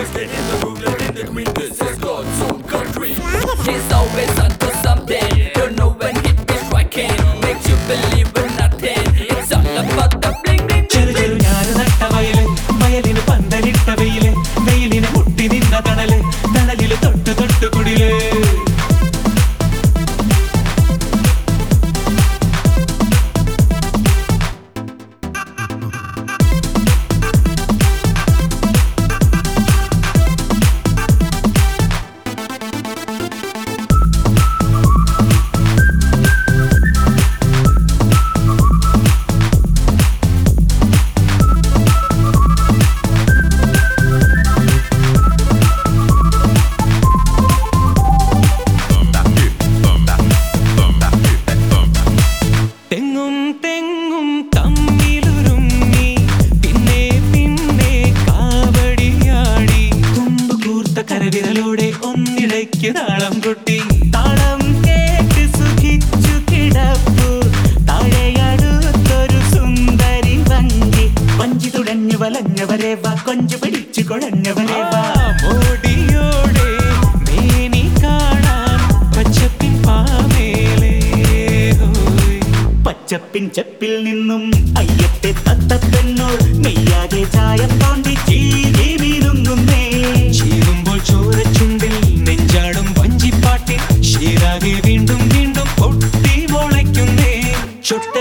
Just in the room, in the queen. This is God's own country. She's always onto something. Don't know when he be striking. Makes you believe in nothing. It's all about the. കൊട്ടി താളം കേട്ട് സുഖിച്ചു കിടപ്പു. താഴെയടുത്തൊരു സുന്ദരി വഞ്ചി വഞ്ചി തുഴഞ്ഞു വലഞ്ഞവരെ വാ. കൊഞ്ചു പിടിച്ചു കുഴഞ്ഞവരെ വാ. മോടിയോടെ മേനി കാണാൻ പച്ചപ്പിൻ പാമേലേ പച്ചപ്പിൻ ചെപ്പിൽ നിന്നും അയ്യത്തെ തത്തപ്പെന്നോ നെയ്യാകെ ചായം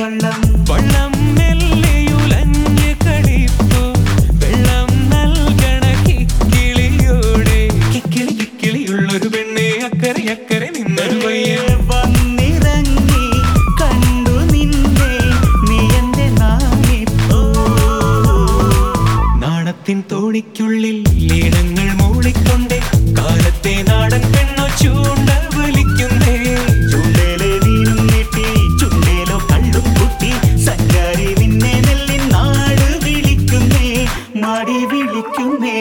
വള്ളം. വള്ളം മെല്ലെയുലഞ്ഞ് കളിപ്പു വെള്ളം നൽകണ കിക്കിളിയോടെ. കിക്കിളി കിക്കിളിയുള്ളൊരു പെണ്ണെ അക്കരെ അക്കരെ നിന്നൊരു പയ്യൻ. തോണിക്കുള്ളിൽ മൂളിക്കൊണ്ടേ കാലത്തെ നാടൻ പെണ്ണോ ചൂണ്ട മാടി വിളിക്കുന്നേ.